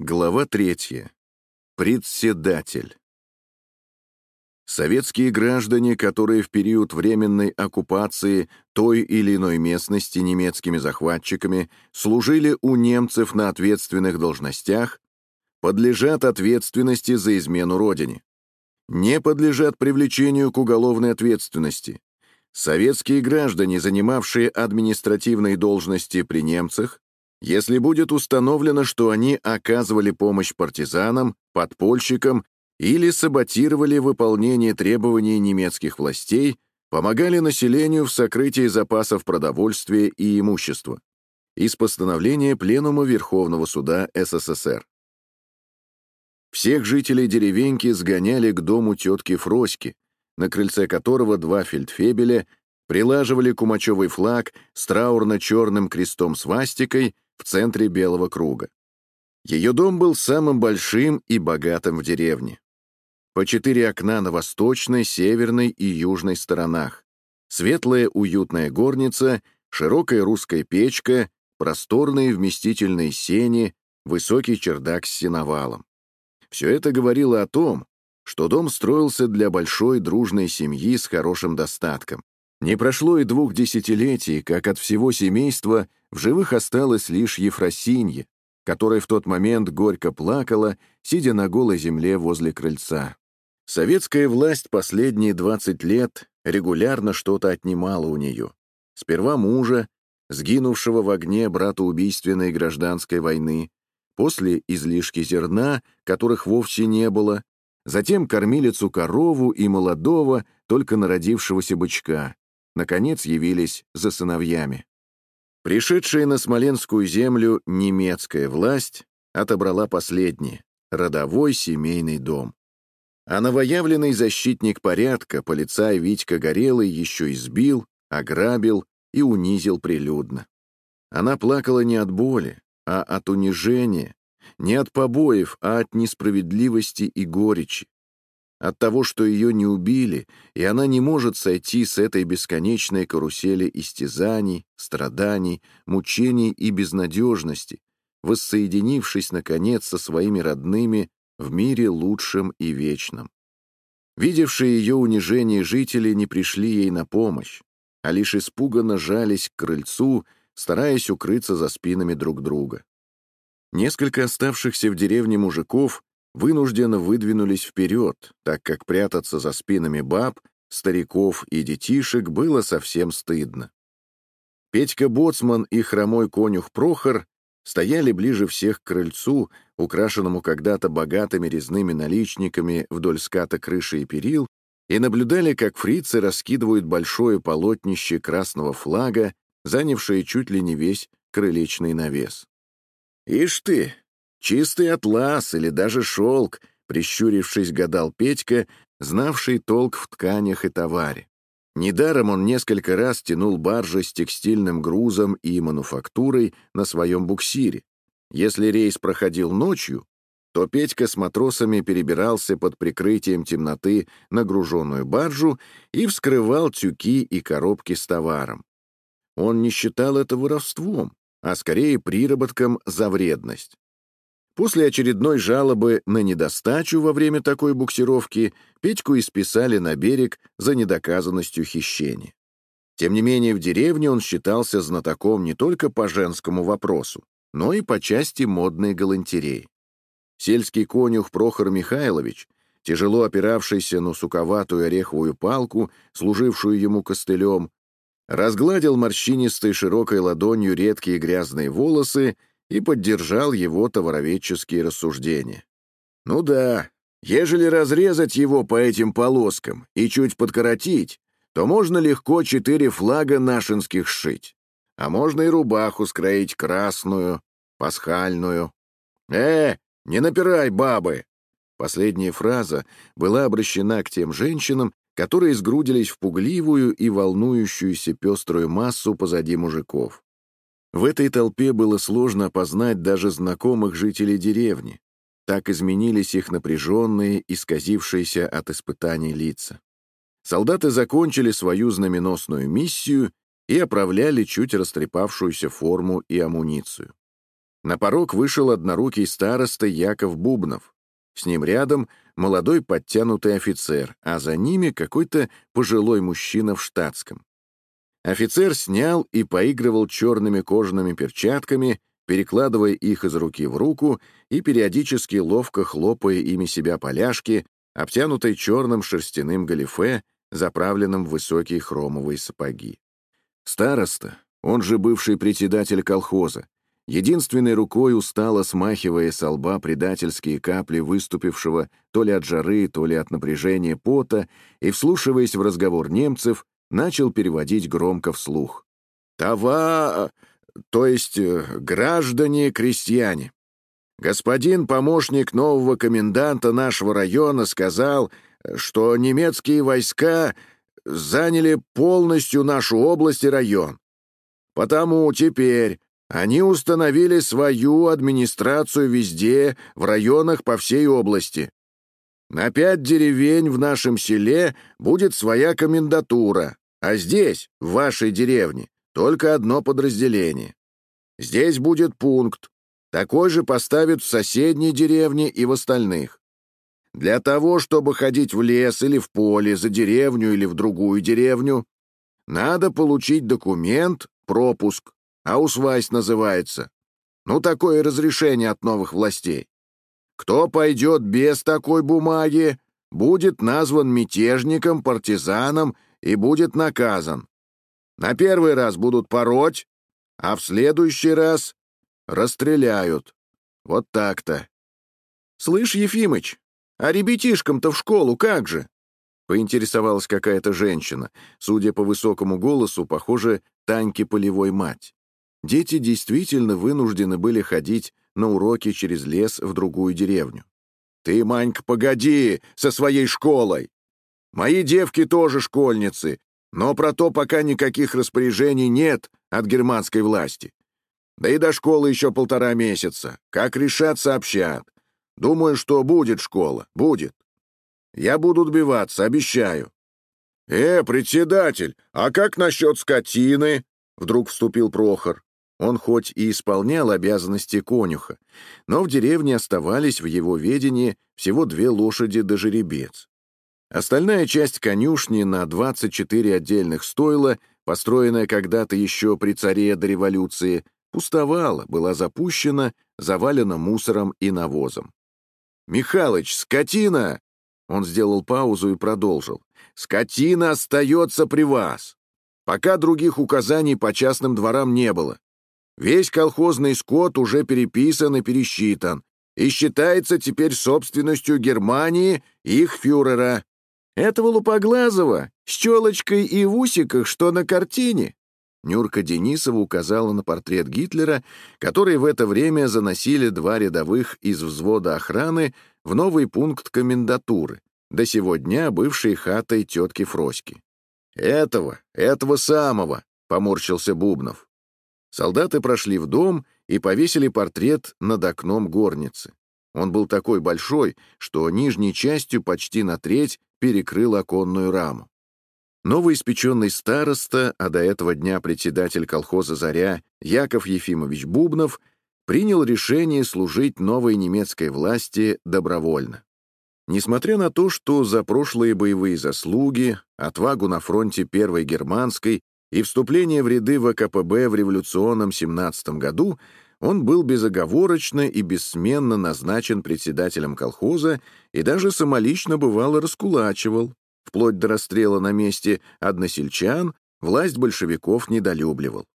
Глава третья. Председатель. Советские граждане, которые в период временной оккупации той или иной местности немецкими захватчиками служили у немцев на ответственных должностях, подлежат ответственности за измену Родине. Не подлежат привлечению к уголовной ответственности. Советские граждане, занимавшие административные должности при немцах, если будет установлено, что они оказывали помощь партизанам, подпольщикам или саботировали выполнение требований немецких властей, помогали населению в сокрытии запасов продовольствия и имущества. Из постановления Пленума Верховного Суда СССР. Всех жителей деревеньки сгоняли к дому тетки Фроськи, на крыльце которого два фельдфебеля прилаживали кумачевый флаг с траурно-черным крестом-свастикой в центре белого круга. Ее дом был самым большим и богатым в деревне. По четыре окна на восточной, северной и южной сторонах. Светлая уютная горница, широкая русская печка, просторные вместительные сени, высокий чердак с сеновалом. Все это говорило о том, что дом строился для большой дружной семьи с хорошим достатком. Не прошло и двух десятилетий, как от всего семейства в живых осталась лишь Ефросинья, которая в тот момент горько плакала, сидя на голой земле возле крыльца. Советская власть последние 20 лет регулярно что-то отнимала у нее. Сперва мужа, сгинувшего в огне братоубийственной гражданской войны, после излишки зерна, которых вовсе не было, затем кормилицу корову и молодого, только народившегося бычка, наконец явились за сыновьями. Пришедшая на Смоленскую землю немецкая власть отобрала последнее — родовой семейный дом. А новоявленный защитник порядка, полицай Витька Горелый, еще избил, ограбил и унизил прилюдно. Она плакала не от боли, а от унижения, не от побоев, а от несправедливости и горечи от того, что ее не убили, и она не может сойти с этой бесконечной карусели истязаний, страданий, мучений и безнадежности, воссоединившись, наконец, со своими родными в мире лучшем и вечном. Видевшие ее унижение жители не пришли ей на помощь, а лишь испуганно жались к крыльцу, стараясь укрыться за спинами друг друга. Несколько оставшихся в деревне мужиков вынужденно выдвинулись вперед, так как прятаться за спинами баб, стариков и детишек было совсем стыдно. Петька Боцман и хромой конюх Прохор стояли ближе всех к крыльцу, украшенному когда-то богатыми резными наличниками вдоль ската крыши и перил, и наблюдали, как фрицы раскидывают большое полотнище красного флага, занявшее чуть ли не весь крылечный навес. «Ишь ты, Чистый атлас или даже шелк, прищурившись, гадал Петька, знавший толк в тканях и товаре. Недаром он несколько раз тянул баржи с текстильным грузом и мануфактурой на своем буксире. Если рейс проходил ночью, то Петька с матросами перебирался под прикрытием темноты на груженную баржу и вскрывал тюки и коробки с товаром. Он не считал это воровством, а скорее приработком за вредность. После очередной жалобы на недостачу во время такой буксировки Петьку исписали на берег за недоказанностью хищения. Тем не менее, в деревне он считался знатоком не только по женскому вопросу, но и по части модной галантереи. Сельский конюх Прохор Михайлович, тяжело опиравшийся на суковатую ореховую палку, служившую ему костылем, разгладил морщинистой широкой ладонью редкие грязные волосы и поддержал его товароведческие рассуждения. «Ну да, ежели разрезать его по этим полоскам и чуть подкоротить, то можно легко четыре флага нашинских сшить, а можно и рубаху скроить красную, пасхальную. Э, не напирай, бабы!» Последняя фраза была обращена к тем женщинам, которые сгрудились в пугливую и волнующуюся пеструю массу позади мужиков. В этой толпе было сложно опознать даже знакомых жителей деревни. Так изменились их напряженные, исказившиеся от испытаний лица. Солдаты закончили свою знаменосную миссию и оправляли чуть растрепавшуюся форму и амуницию. На порог вышел однорукий староста Яков Бубнов. С ним рядом молодой подтянутый офицер, а за ними какой-то пожилой мужчина в штатском. Офицер снял и поигрывал черными кожаными перчатками, перекладывая их из руки в руку и периодически ловко хлопая ими себя поляшки, обтянутой черным шерстяным галифе, заправленным в высокие хромовые сапоги. Староста, он же бывший председатель колхоза, единственной рукой устало смахивая со лба предательские капли выступившего то ли от жары, то ли от напряжения пота, и, вслушиваясь в разговор немцев, начал переводить громко вслух. «Това... то есть э, граждане-крестьяне. Господин помощник нового коменданта нашего района сказал, что немецкие войска заняли полностью нашу область и район. Потому теперь они установили свою администрацию везде, в районах по всей области. На пять деревень в нашем селе будет своя комендатура, а здесь, в вашей деревне, только одно подразделение. Здесь будет пункт. Такой же поставят в соседней деревне и в остальных. Для того, чтобы ходить в лес или в поле, за деревню или в другую деревню, надо получить документ, пропуск, аусвайс называется. Ну, такое разрешение от новых властей. Кто пойдет без такой бумаги, будет назван мятежником, партизаном и будет наказан. На первый раз будут пороть, а в следующий раз расстреляют. Вот так-то. Слышь, Ефимыч, а ребятишкам-то в школу как же? Поинтересовалась какая-то женщина, судя по высокому голосу, похоже, Таньки полевой мать. Дети действительно вынуждены были ходить на уроки через лес в другую деревню. «Ты, Манька, погоди со своей школой! Мои девки тоже школьницы, но про то пока никаких распоряжений нет от германской власти. Да и до школы еще полтора месяца. Как решат, сообщат. Думаю, что будет школа, будет. Я буду добиваться, обещаю». «Э, председатель, а как насчет скотины?» — вдруг вступил Прохор. Он хоть и исполнял обязанности конюха, но в деревне оставались в его ведении всего две лошади да жеребец. Остальная часть конюшни на 24 отдельных стойла, построенная когда-то еще при царе до революции, пустовала, была запущена, завалена мусором и навозом. «Михалыч, скотина!» Он сделал паузу и продолжил. «Скотина остается при вас. Пока других указаний по частным дворам не было. Весь колхозный скот уже переписан и пересчитан и считается теперь собственностью Германии и их фюрера. Этого лупоглазого, с челочкой и в усиках, что на картине. Нюрка Денисова указала на портрет Гитлера, который в это время заносили два рядовых из взвода охраны в новый пункт комендатуры, до сего дня бывшей хатой тетки Фроськи. «Этого, этого самого», — поморщился Бубнов. Солдаты прошли в дом и повесили портрет над окном горницы. Он был такой большой, что нижней частью почти на треть перекрыл оконную раму. Новоиспеченный староста, а до этого дня председатель колхоза «Заря» Яков Ефимович Бубнов принял решение служить новой немецкой власти добровольно. Несмотря на то, что за прошлые боевые заслуги, отвагу на фронте Первой Германской и вступление в ряды ВКПБ в революционном 17 году он был безоговорочно и бессменно назначен председателем колхоза и даже самолично бывало раскулачивал. Вплоть до расстрела на месте односельчан власть большевиков недолюбливал.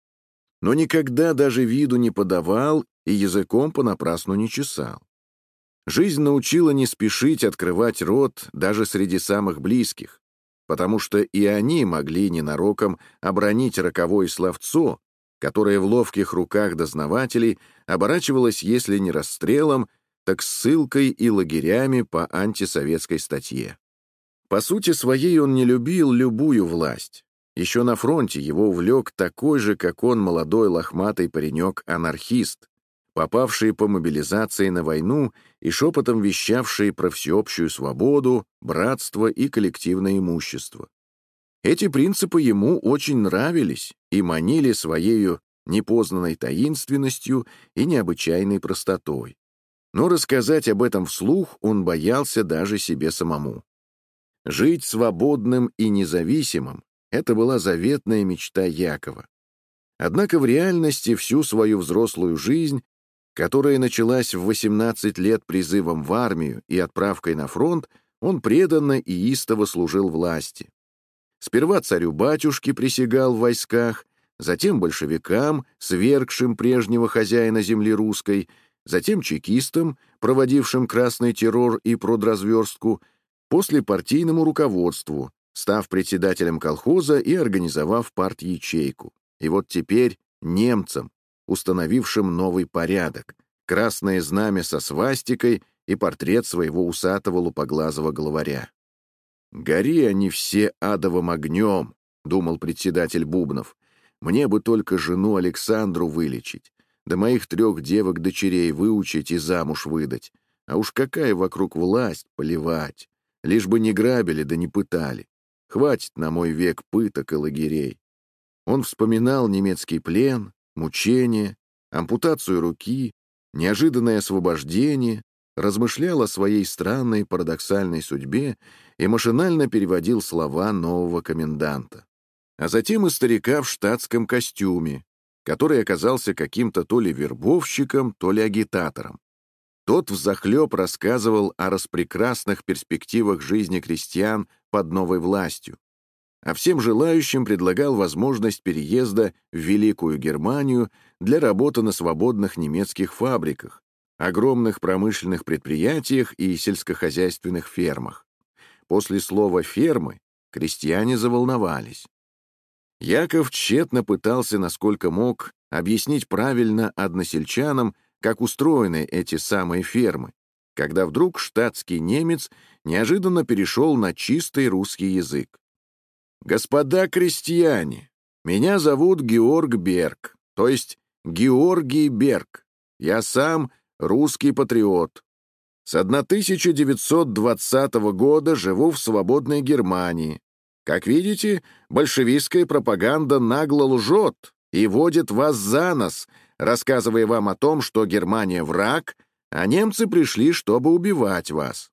Но никогда даже виду не подавал и языком понапрасну не чесал. Жизнь научила не спешить открывать рот даже среди самых близких, потому что и они могли ненароком обронить роковое словцо, которое в ловких руках дознавателей оборачивалось, если не расстрелом, так ссылкой и лагерями по антисоветской статье. По сути своей он не любил любую власть. Еще на фронте его увлек такой же, как он, молодой лохматый паренек-анархист, попавшие по мобилизации на войну и шепотом вещавшие про всеобщую свободу, братство и коллективное имущество. Эти принципы ему очень нравились и манили своею непознанной таинственностью и необычайной простотой. Но рассказать об этом вслух он боялся даже себе самому. Жить свободным и независимым — это была заветная мечта Якова. Однако в реальности всю свою взрослую жизнь, которая началась в 18 лет призывом в армию и отправкой на фронт, он преданно и истово служил власти. Сперва царю-батюшке присягал в войсках, затем большевикам, свергшим прежнего хозяина земли русской, затем чекистам, проводившим красный террор и продразверстку, после партийному руководству, став председателем колхоза и организовав парт-ячейку. И вот теперь немцам, установившим новый порядок, красное знамя со свастикой и портрет своего усатого лупоглазого главаря. «Гори они все адовым огнем», — думал председатель Бубнов. «Мне бы только жену Александру вылечить, да моих трех девок-дочерей выучить и замуж выдать. А уж какая вокруг власть поливать, лишь бы не грабили да не пытали. Хватит на мой век пыток и лагерей». Он вспоминал немецкий плен, мучения, ампутацию руки, неожиданное освобождение, размышлял о своей странной парадоксальной судьбе и машинально переводил слова нового коменданта. А затем и старика в штатском костюме, который оказался каким-то то ли вербовщиком, то ли агитатором. Тот взахлеб рассказывал о распрекрасных перспективах жизни крестьян под новой властью, а всем желающим предлагал возможность переезда в Великую Германию для работы на свободных немецких фабриках, огромных промышленных предприятиях и сельскохозяйственных фермах. После слова «фермы» крестьяне заволновались. Яков тщетно пытался, насколько мог, объяснить правильно односельчанам, как устроены эти самые фермы, когда вдруг штатский немец неожиданно перешел на чистый русский язык. «Господа крестьяне, меня зовут Георг Берг, то есть Георгий Берг. Я сам русский патриот. С 1920 года живу в свободной Германии. Как видите, большевистская пропаганда нагло лжет и водит вас за нос, рассказывая вам о том, что Германия враг, а немцы пришли, чтобы убивать вас.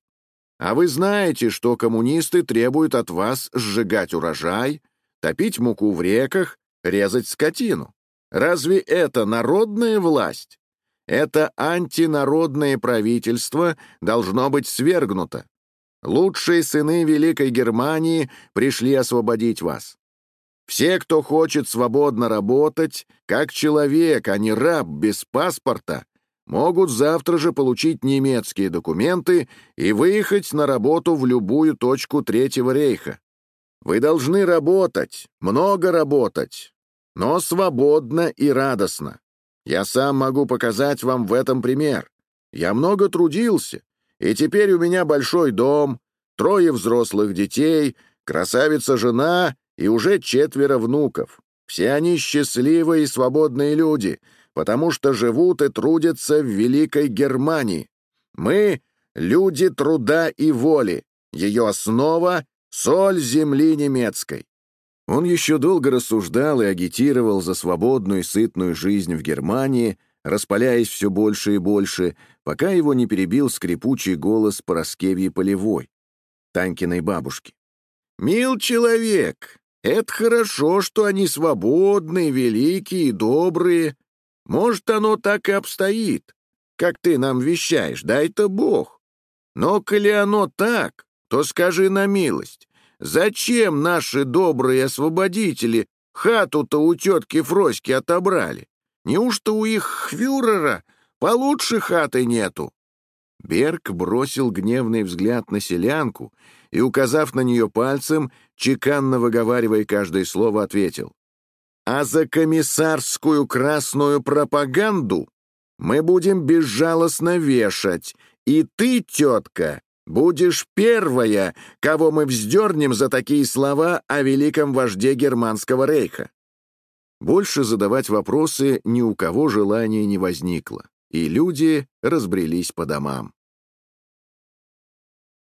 А вы знаете, что коммунисты требуют от вас сжигать урожай, топить муку в реках, резать скотину. Разве это народная власть? Это антинародное правительство должно быть свергнуто. Лучшие сыны Великой Германии пришли освободить вас. Все, кто хочет свободно работать, как человек, а не раб без паспорта, могут завтра же получить немецкие документы и выехать на работу в любую точку Третьего рейха. Вы должны работать, много работать, но свободно и радостно. Я сам могу показать вам в этом пример. Я много трудился, и теперь у меня большой дом, трое взрослых детей, красавица-жена и уже четверо внуков. Все они счастливые и свободные люди, потому что живут и трудятся в Великой Германии. Мы — люди труда и воли, ее основа — соль земли немецкой. Он еще долго рассуждал и агитировал за свободную и сытную жизнь в Германии, распаляясь все больше и больше, пока его не перебил скрипучий голос Пороскевьи Полевой, Танькиной бабушки. «Мил человек, это хорошо, что они свободные, великие и добрые. Может, оно так и обстоит, как ты нам вещаешь, дай-то Бог. Но коли оно так, то скажи на милость, Зачем наши добрые освободители хату-то у тетки Фроськи отобрали? Неужто у их фюрера получше хаты нету?» Берг бросил гневный взгляд на селянку и, указав на нее пальцем, чеканно выговаривая каждое слово, ответил. «А за комиссарскую красную пропаганду мы будем безжалостно вешать, и ты, тетка, Будешь первая, кого мы вздернем за такие слова о великом вожде Германского рейха». Больше задавать вопросы ни у кого желания не возникло, и люди разбрелись по домам.